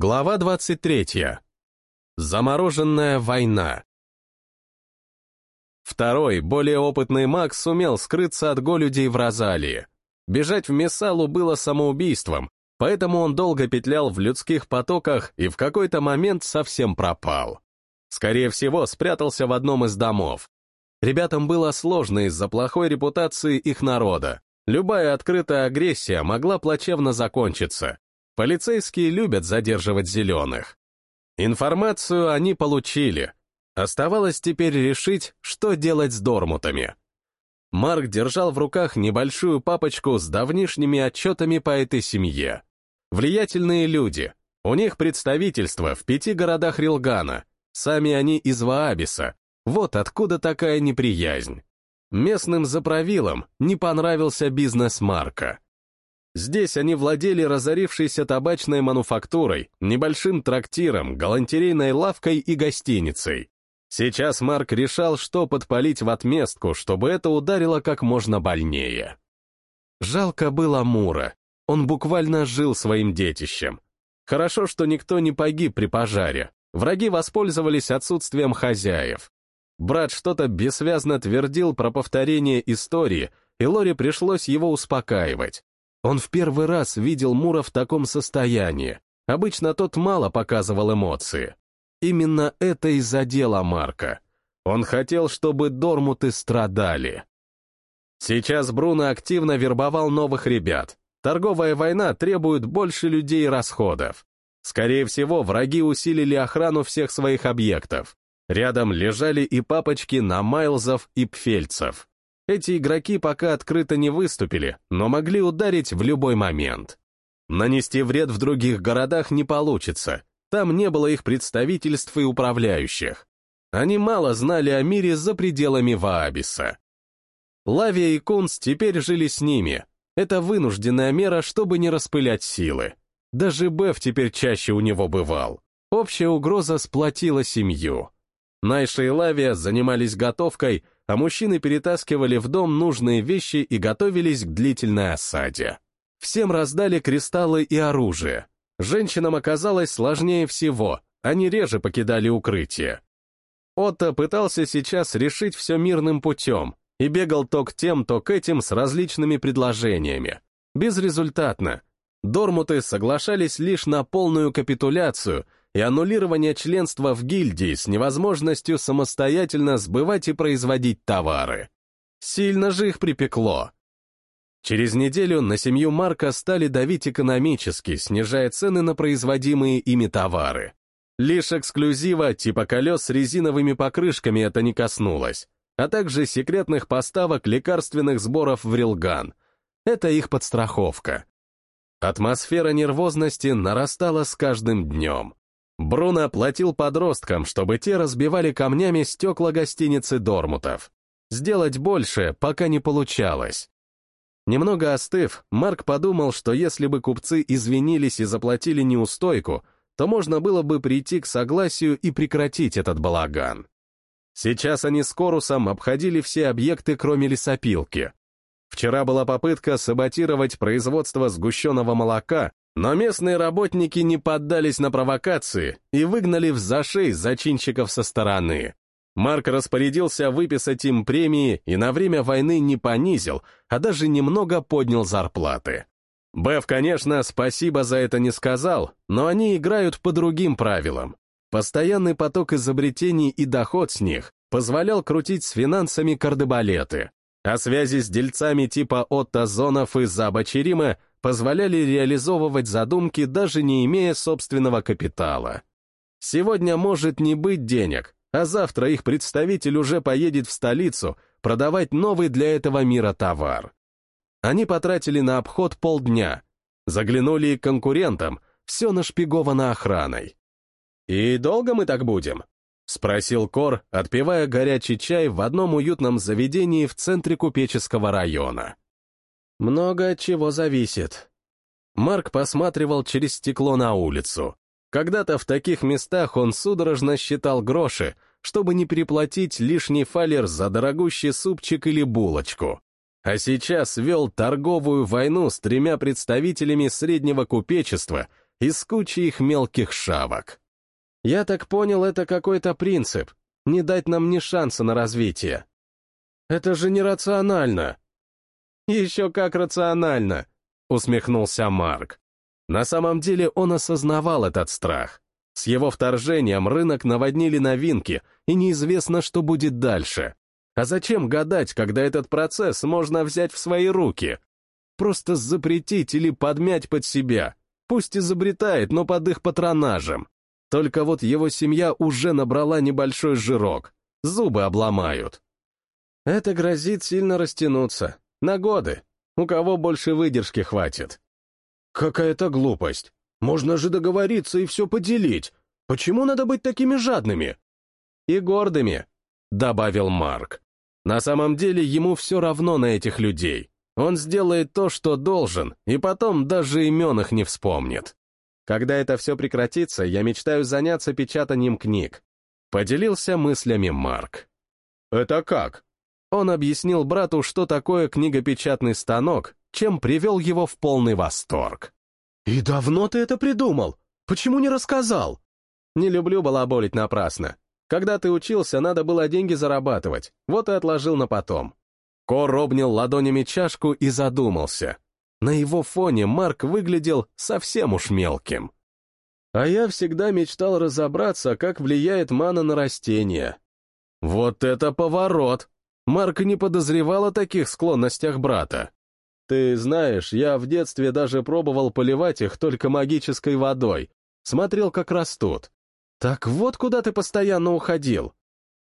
Глава 23. Замороженная война. Второй, более опытный маг сумел скрыться от голюдей в Розалии. Бежать в Мессалу было самоубийством, поэтому он долго петлял в людских потоках и в какой-то момент совсем пропал. Скорее всего, спрятался в одном из домов. Ребятам было сложно из-за плохой репутации их народа. Любая открытая агрессия могла плачевно закончиться, Полицейские любят задерживать зеленых. Информацию они получили. Оставалось теперь решить, что делать с дормутами. Марк держал в руках небольшую папочку с давнишними отчетами по этой семье. Влиятельные люди. У них представительство в пяти городах Рилгана. Сами они из Ваабиса. Вот откуда такая неприязнь. Местным заправилам не понравился бизнес Марка. Здесь они владели разорившейся табачной мануфактурой, небольшим трактиром, галантерейной лавкой и гостиницей. Сейчас Марк решал, что подпалить в отместку, чтобы это ударило как можно больнее. Жалко было Мура. Он буквально жил своим детищем. Хорошо, что никто не погиб при пожаре. Враги воспользовались отсутствием хозяев. Брат что-то бессвязно твердил про повторение истории, и Лоре пришлось его успокаивать. Он в первый раз видел Мура в таком состоянии. Обычно тот мало показывал эмоции. Именно это и задело Марка. Он хотел, чтобы Дормуты страдали. Сейчас Бруно активно вербовал новых ребят. Торговая война требует больше людей и расходов. Скорее всего, враги усилили охрану всех своих объектов. Рядом лежали и папочки на Майлзов и Пфельцев. Эти игроки пока открыто не выступили, но могли ударить в любой момент. Нанести вред в других городах не получится, там не было их представительств и управляющих. Они мало знали о мире за пределами Ваабиса. Лавия и Кунс теперь жили с ними. Это вынужденная мера, чтобы не распылять силы. Даже Беф теперь чаще у него бывал. Общая угроза сплотила семью. Найша и Лавия занимались готовкой, а мужчины перетаскивали в дом нужные вещи и готовились к длительной осаде. Всем раздали кристаллы и оружие. Женщинам оказалось сложнее всего, они реже покидали укрытие. Отто пытался сейчас решить все мирным путем и бегал то к тем, то к этим с различными предложениями. Безрезультатно. Дормуты соглашались лишь на полную капитуляцию — и аннулирование членства в гильдии с невозможностью самостоятельно сбывать и производить товары. Сильно же их припекло. Через неделю на семью Марка стали давить экономически, снижая цены на производимые ими товары. Лишь эксклюзива типа колес с резиновыми покрышками это не коснулось, а также секретных поставок лекарственных сборов в Рилган. Это их подстраховка. Атмосфера нервозности нарастала с каждым днем. Бруно платил подросткам, чтобы те разбивали камнями стекла гостиницы Дормутов. Сделать больше пока не получалось. Немного остыв, Марк подумал, что если бы купцы извинились и заплатили неустойку, то можно было бы прийти к согласию и прекратить этот балаган. Сейчас они с Корусом обходили все объекты, кроме лесопилки. Вчера была попытка саботировать производство сгущенного молока, но местные работники не поддались на провокации и выгнали в зашей зачинщиков со стороны. Марк распорядился выписать им премии и на время войны не понизил, а даже немного поднял зарплаты. Беф, конечно, спасибо за это не сказал, но они играют по другим правилам. Постоянный поток изобретений и доход с них позволял крутить с финансами кардебалеты, а связи с дельцами типа Отто Зонов и Заба Черима позволяли реализовывать задумки, даже не имея собственного капитала. Сегодня может не быть денег, а завтра их представитель уже поедет в столицу продавать новый для этого мира товар. Они потратили на обход полдня, заглянули к конкурентам, все нашпиговано охраной. «И долго мы так будем?» — спросил Кор, отпивая горячий чай в одном уютном заведении в центре купеческого района. Много от чего зависит. Марк посматривал через стекло на улицу. Когда-то в таких местах он судорожно считал гроши, чтобы не переплатить лишний фалер за дорогущий супчик или булочку. А сейчас вел торговую войну с тремя представителями среднего купечества из кучи их мелких шавок. Я так понял, это какой-то принцип, не дать нам ни шанса на развитие. Это же нерационально. Еще как рационально, усмехнулся Марк. На самом деле он осознавал этот страх. С его вторжением рынок наводнили новинки, и неизвестно, что будет дальше. А зачем гадать, когда этот процесс можно взять в свои руки? Просто запретить или подмять под себя. Пусть изобретает, но под их патронажем. Только вот его семья уже набрала небольшой жирок. Зубы обломают. Это грозит сильно растянуться. На годы. У кого больше выдержки хватит. Какая-то глупость. Можно же договориться и все поделить. Почему надо быть такими жадными? И гордыми, добавил Марк. На самом деле ему все равно на этих людей. Он сделает то, что должен, и потом даже имен их не вспомнит. Когда это все прекратится, я мечтаю заняться печатанием книг. Поделился мыслями Марк. Это как? Он объяснил брату, что такое книгопечатный станок, чем привел его в полный восторг. «И давно ты это придумал? Почему не рассказал?» «Не люблю балаболить напрасно. Когда ты учился, надо было деньги зарабатывать, вот и отложил на потом». Кор обнял ладонями чашку и задумался. На его фоне Марк выглядел совсем уж мелким. А я всегда мечтал разобраться, как влияет мана на растения. Вот это поворот! Марк не подозревал о таких склонностях брата. Ты знаешь, я в детстве даже пробовал поливать их только магической водой. Смотрел, как растут. Так вот куда ты постоянно уходил.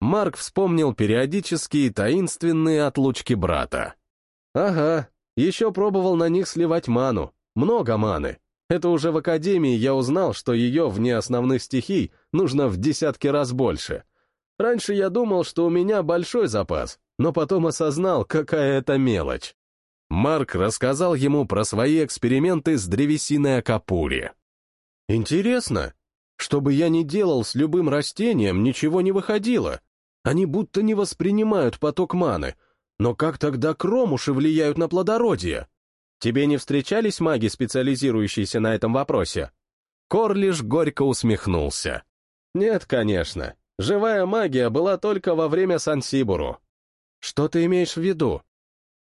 Марк вспомнил периодические таинственные отлучки брата. Ага, еще пробовал на них сливать ману. Много маны. Это уже в академии я узнал, что ее вне основных стихий нужно в десятки раз больше. Раньше я думал, что у меня большой запас, но потом осознал, какая это мелочь. Марк рассказал ему про свои эксперименты с древесиной Акапури. «Интересно. Что бы я ни делал с любым растением, ничего не выходило. Они будто не воспринимают поток маны. Но как тогда кромуши влияют на плодородие? Тебе не встречались маги, специализирующиеся на этом вопросе?» Кор лишь горько усмехнулся. «Нет, конечно. Живая магия была только во время Сансибуру». «Что ты имеешь в виду?»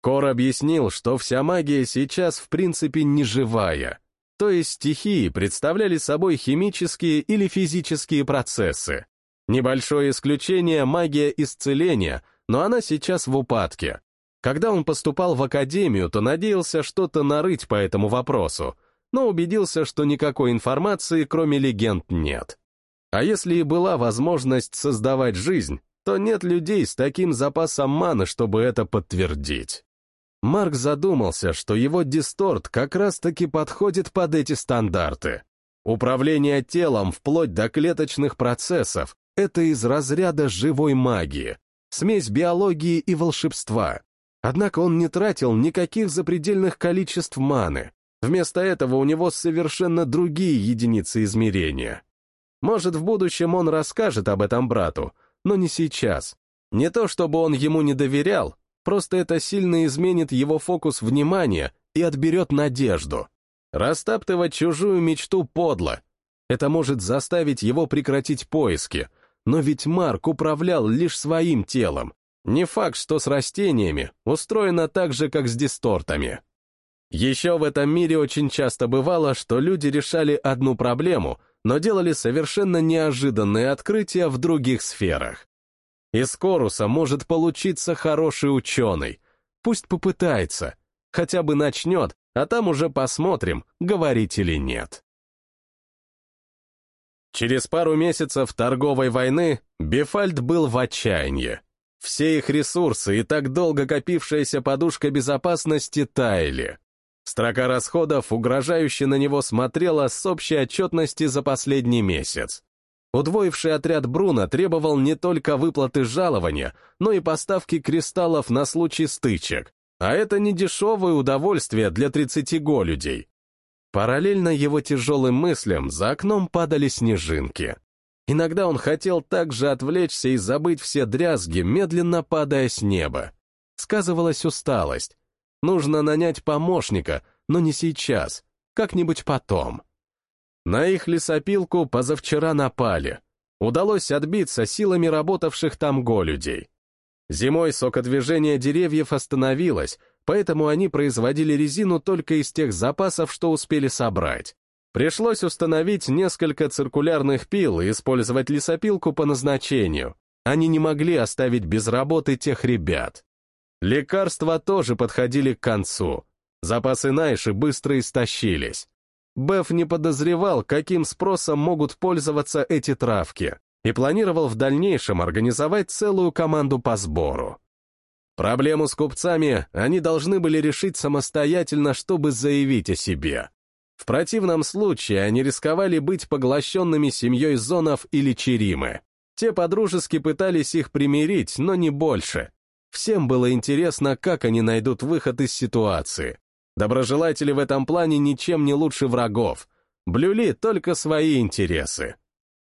Кор объяснил, что вся магия сейчас в принципе не живая, то есть стихии представляли собой химические или физические процессы. Небольшое исключение — магия исцеления, но она сейчас в упадке. Когда он поступал в академию, то надеялся что-то нарыть по этому вопросу, но убедился, что никакой информации, кроме легенд, нет. А если и была возможность создавать жизнь, то нет людей с таким запасом маны, чтобы это подтвердить. Марк задумался, что его дисторт как раз-таки подходит под эти стандарты. Управление телом вплоть до клеточных процессов — это из разряда живой магии, смесь биологии и волшебства. Однако он не тратил никаких запредельных количеств маны. Вместо этого у него совершенно другие единицы измерения. Может, в будущем он расскажет об этом брату, но не сейчас. Не то чтобы он ему не доверял, Просто это сильно изменит его фокус внимания и отберет надежду. Растаптывать чужую мечту подло. Это может заставить его прекратить поиски. Но ведь Марк управлял лишь своим телом. Не факт, что с растениями устроено так же, как с дистортами. Еще в этом мире очень часто бывало, что люди решали одну проблему, но делали совершенно неожиданные открытия в других сферах. Из Коруса может получиться хороший ученый. Пусть попытается, хотя бы начнет, а там уже посмотрим, говорить или нет. Через пару месяцев торговой войны Бефальд был в отчаянии. Все их ресурсы и так долго копившаяся подушка безопасности таяли. Строка расходов угрожающе на него смотрела с общей отчетности за последний месяц. Удвоивший отряд Бруна требовал не только выплаты жалования, но и поставки кристаллов на случай стычек, а это не дешевое удовольствие для 30 голюдей. Параллельно его тяжелым мыслям за окном падали снежинки. Иногда он хотел также отвлечься и забыть все дрязги, медленно падая с неба. Сказывалась усталость. Нужно нанять помощника, но не сейчас, как-нибудь потом. На их лесопилку позавчера напали. Удалось отбиться силами работавших там голюдей. Зимой сокодвижение деревьев остановилось, поэтому они производили резину только из тех запасов, что успели собрать. Пришлось установить несколько циркулярных пил и использовать лесопилку по назначению. Они не могли оставить без работы тех ребят. Лекарства тоже подходили к концу. Запасы Найши быстро истощились. Беф не подозревал, каким спросом могут пользоваться эти травки, и планировал в дальнейшем организовать целую команду по сбору. Проблему с купцами они должны были решить самостоятельно, чтобы заявить о себе. В противном случае они рисковали быть поглощенными семьей Зонов или Черимы. Те подружески пытались их примирить, но не больше. Всем было интересно, как они найдут выход из ситуации. Доброжелатели в этом плане ничем не лучше врагов. Блюли только свои интересы.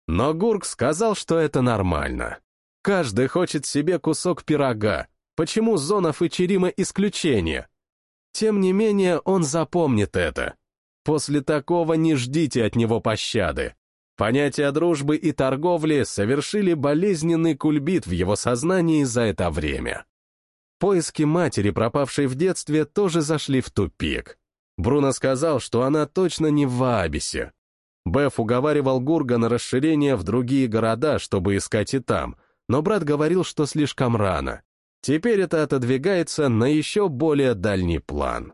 Но Гурк сказал, что это нормально. Каждый хочет себе кусок пирога. Почему Зонов и Черима исключение? Тем не менее, он запомнит это. После такого не ждите от него пощады. Понятия дружбы и торговли совершили болезненный кульбит в его сознании за это время. Поиски матери, пропавшей в детстве, тоже зашли в тупик. Бруно сказал, что она точно не в Ваабисе. Беф уговаривал Гурга на расширение в другие города, чтобы искать и там, но брат говорил, что слишком рано. Теперь это отодвигается на еще более дальний план.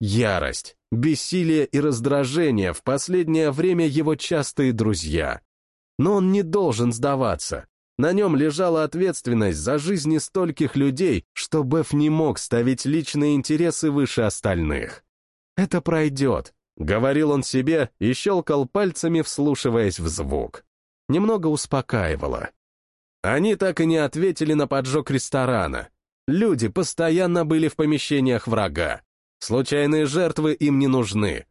Ярость, бессилие и раздражение в последнее время его частые друзья. Но он не должен сдаваться. На нем лежала ответственность за жизни стольких людей, что Беф не мог ставить личные интересы выше остальных. «Это пройдет», — говорил он себе и щелкал пальцами, вслушиваясь в звук. Немного успокаивало. Они так и не ответили на поджог ресторана. Люди постоянно были в помещениях врага. Случайные жертвы им не нужны.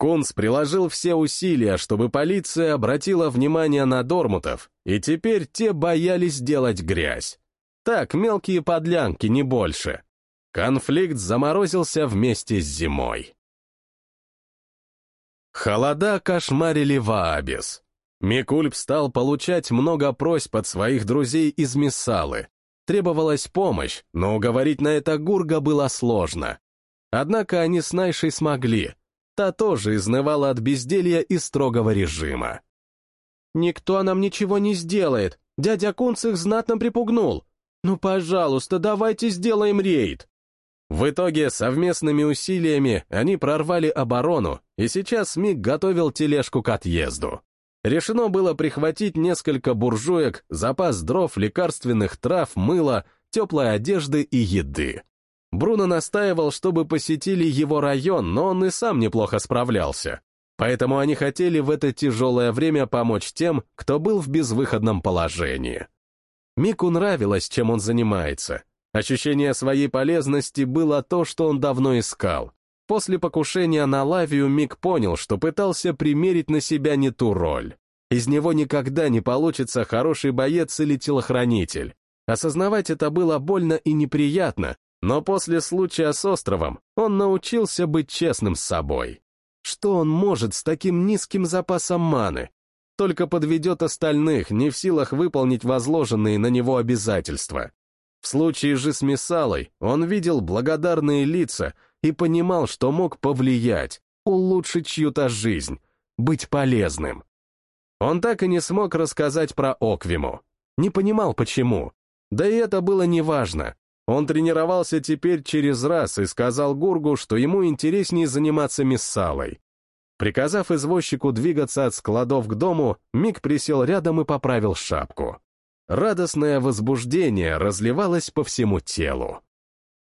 Кунс приложил все усилия, чтобы полиция обратила внимание на Дормутов, и теперь те боялись делать грязь. Так, мелкие подлянки, не больше. Конфликт заморозился вместе с зимой. Холода кошмарили Ваабис. Микульп стал получать много просьб от своих друзей из Миссалы. Требовалась помощь, но уговорить на это Гурга было сложно. Однако они с Найшей смогли. Та тоже изнывала от безделья и строгого режима. «Никто нам ничего не сделает. Дядя Кунц их знатно припугнул. Ну, пожалуйста, давайте сделаем рейд». В итоге совместными усилиями они прорвали оборону, и сейчас Миг готовил тележку к отъезду. Решено было прихватить несколько буржуек, запас дров, лекарственных трав, мыла, теплой одежды и еды. Бруно настаивал, чтобы посетили его район, но он и сам неплохо справлялся. Поэтому они хотели в это тяжелое время помочь тем, кто был в безвыходном положении. Мику нравилось, чем он занимается. Ощущение своей полезности было то, что он давно искал. После покушения на Лавию Мик понял, что пытался примерить на себя не ту роль. Из него никогда не получится хороший боец или телохранитель. Осознавать это было больно и неприятно, но после случая с островом он научился быть честным с собой. Что он может с таким низким запасом маны? Только подведет остальных, не в силах выполнить возложенные на него обязательства. В случае же с Месалой он видел благодарные лица и понимал, что мог повлиять, улучшить чью-то жизнь, быть полезным. Он так и не смог рассказать про Оквиму. Не понимал, почему. Да и это было неважно. Он тренировался теперь через раз и сказал Гургу, что ему интереснее заниматься миссалой. Приказав извозчику двигаться от складов к дому, Мик присел рядом и поправил шапку. Радостное возбуждение разливалось по всему телу.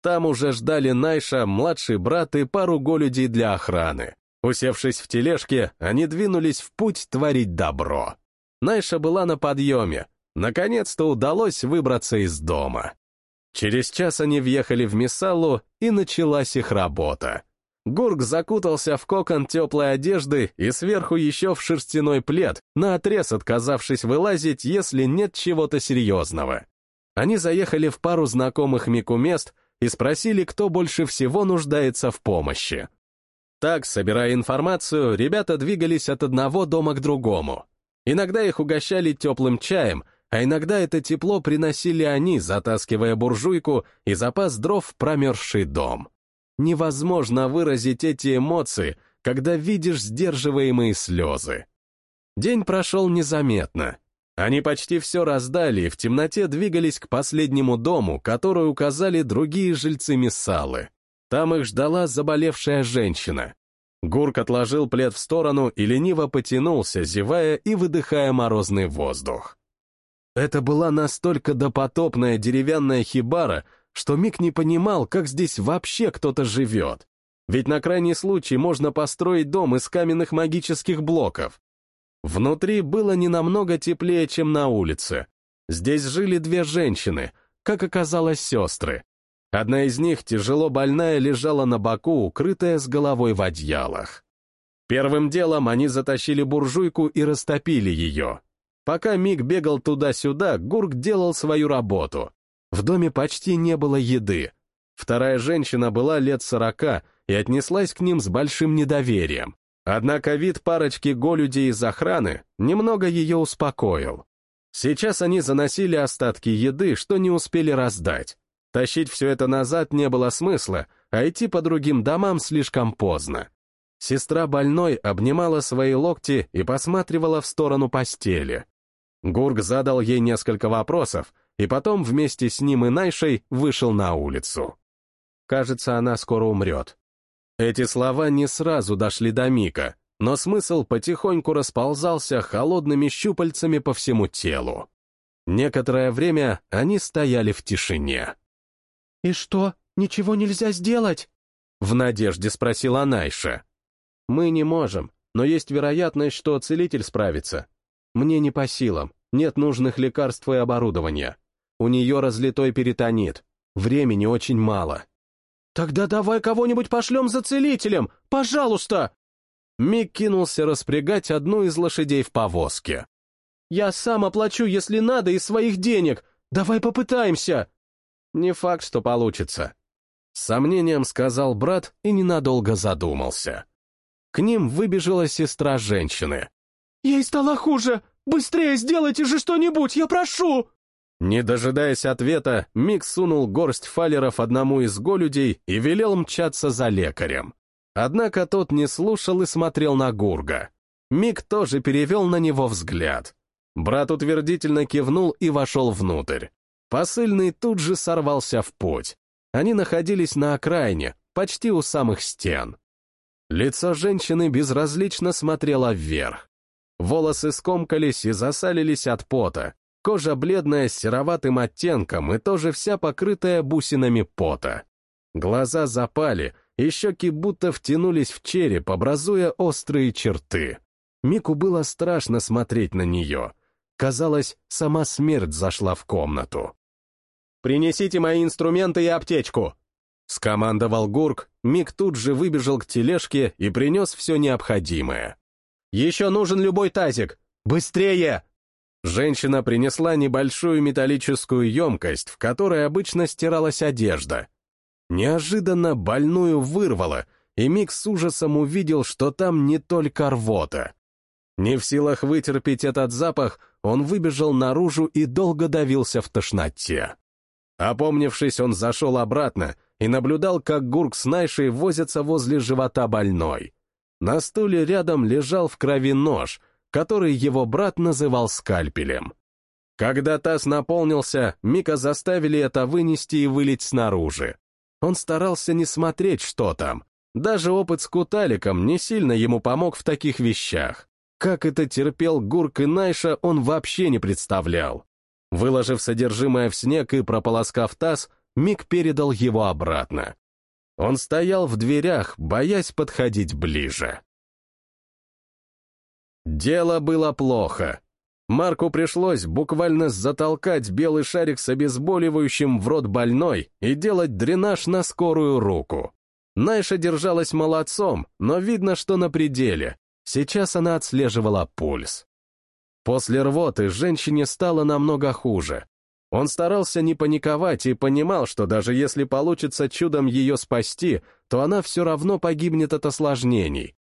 Там уже ждали Найша, младший брат и пару голюдей для охраны. Усевшись в тележке, они двинулись в путь творить добро. Найша была на подъеме. Наконец-то удалось выбраться из дома. Через час они въехали в Мисалу, и началась их работа. Гурк закутался в кокон теплой одежды и сверху еще в шерстяной плед, наотрез отказавшись вылазить, если нет чего-то серьезного. Они заехали в пару знакомых Мику мест и спросили, кто больше всего нуждается в помощи. Так, собирая информацию, ребята двигались от одного дома к другому. Иногда их угощали теплым чаем, а иногда это тепло приносили они, затаскивая буржуйку и запас дров в промерзший дом. Невозможно выразить эти эмоции, когда видишь сдерживаемые слезы. День прошел незаметно. Они почти все раздали и в темноте двигались к последнему дому, который указали другие жильцы Мессалы. Там их ждала заболевшая женщина. Гурк отложил плед в сторону и лениво потянулся, зевая и выдыхая морозный воздух. Это была настолько допотопная деревянная хибара, что Мик не понимал, как здесь вообще кто-то живет. Ведь на крайний случай можно построить дом из каменных магических блоков. Внутри было не намного теплее, чем на улице. Здесь жили две женщины, как оказалось, сестры. Одна из них, тяжело больная, лежала на боку, укрытая с головой в одеялах. Первым делом они затащили буржуйку и растопили ее. Пока Мик бегал туда-сюда, Гурк делал свою работу. В доме почти не было еды. Вторая женщина была лет сорока и отнеслась к ним с большим недоверием. Однако вид парочки голюдей из охраны немного ее успокоил. Сейчас они заносили остатки еды, что не успели раздать. Тащить все это назад не было смысла, а идти по другим домам слишком поздно. Сестра больной обнимала свои локти и посматривала в сторону постели. Гург задал ей несколько вопросов, и потом вместе с ним и Найшей вышел на улицу. Кажется, она скоро умрет. Эти слова не сразу дошли до Мика, но смысл потихоньку расползался холодными щупальцами по всему телу. Некоторое время они стояли в тишине. «И что, ничего нельзя сделать?» В надежде спросила Найша. «Мы не можем, но есть вероятность, что целитель справится. Мне не по силам, нет нужных лекарств и оборудования. У нее разлитой перитонит. Времени очень мало». «Тогда давай кого-нибудь пошлем за целителем! Пожалуйста!» Мик кинулся распрягать одну из лошадей в повозке. «Я сам оплачу, если надо, из своих денег. Давай попытаемся!» Не факт, что получится. С сомнением сказал брат и ненадолго задумался. К ним выбежала сестра женщины. «Ей стало хуже! Быстрее сделайте же что-нибудь, я прошу!» Не дожидаясь ответа, Мик сунул горсть фалеров одному из голюдей и велел мчаться за лекарем. Однако тот не слушал и смотрел на Гурга. Мик тоже перевел на него взгляд. Брат утвердительно кивнул и вошел внутрь. Посыльный тут же сорвался в путь. Они находились на окраине, почти у самых стен. Лицо женщины безразлично смотрело вверх. Волосы скомкались и засалились от пота, кожа бледная с сероватым оттенком и тоже вся покрытая бусинами пота. Глаза запали, и щеки будто втянулись в череп, образуя острые черты. Мику было страшно смотреть на нее. Казалось, сама смерть зашла в комнату. «Принесите мои инструменты и аптечку!» Скомандовал Гурк, Мик тут же выбежал к тележке и принес все необходимое. «Еще нужен любой тазик! Быстрее!» Женщина принесла небольшую металлическую емкость, в которой обычно стиралась одежда. Неожиданно больную вырвало, и Мик с ужасом увидел, что там не только рвота. Не в силах вытерпеть этот запах, он выбежал наружу и долго давился в тошноте. Опомнившись, он зашел обратно и наблюдал, как Гурк с Найшей возятся возле живота больной. На стуле рядом лежал в крови нож, который его брат называл скальпелем. Когда таз наполнился, Мика заставили это вынести и вылить снаружи. Он старался не смотреть, что там. Даже опыт с куталиком не сильно ему помог в таких вещах. Как это терпел Гурк и Найша, он вообще не представлял. Выложив содержимое в снег и прополоскав таз, Мик передал его обратно. Он стоял в дверях, боясь подходить ближе. Дело было плохо. Марку пришлось буквально затолкать белый шарик с обезболивающим в рот больной и делать дренаж на скорую руку. Найша держалась молодцом, но видно, что на пределе. Сейчас она отслеживала пульс. После рвоты женщине стало намного хуже. Он старался не паниковать и понимал, что даже если получится чудом ее спасти, то она все равно погибнет от осложнений.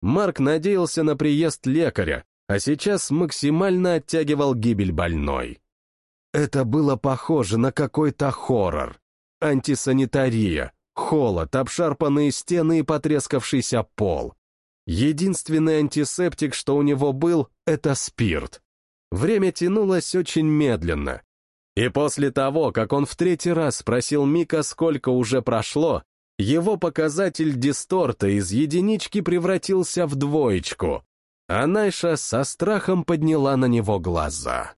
Марк надеялся на приезд лекаря, а сейчас максимально оттягивал гибель больной. Это было похоже на какой-то хоррор. Антисанитария, холод, обшарпанные стены и потрескавшийся пол. Единственный антисептик, что у него был, — это спирт. Время тянулось очень медленно. И после того, как он в третий раз спросил Мика, сколько уже прошло, его показатель дисторта из единички превратился в двоечку, а Найша со страхом подняла на него глаза.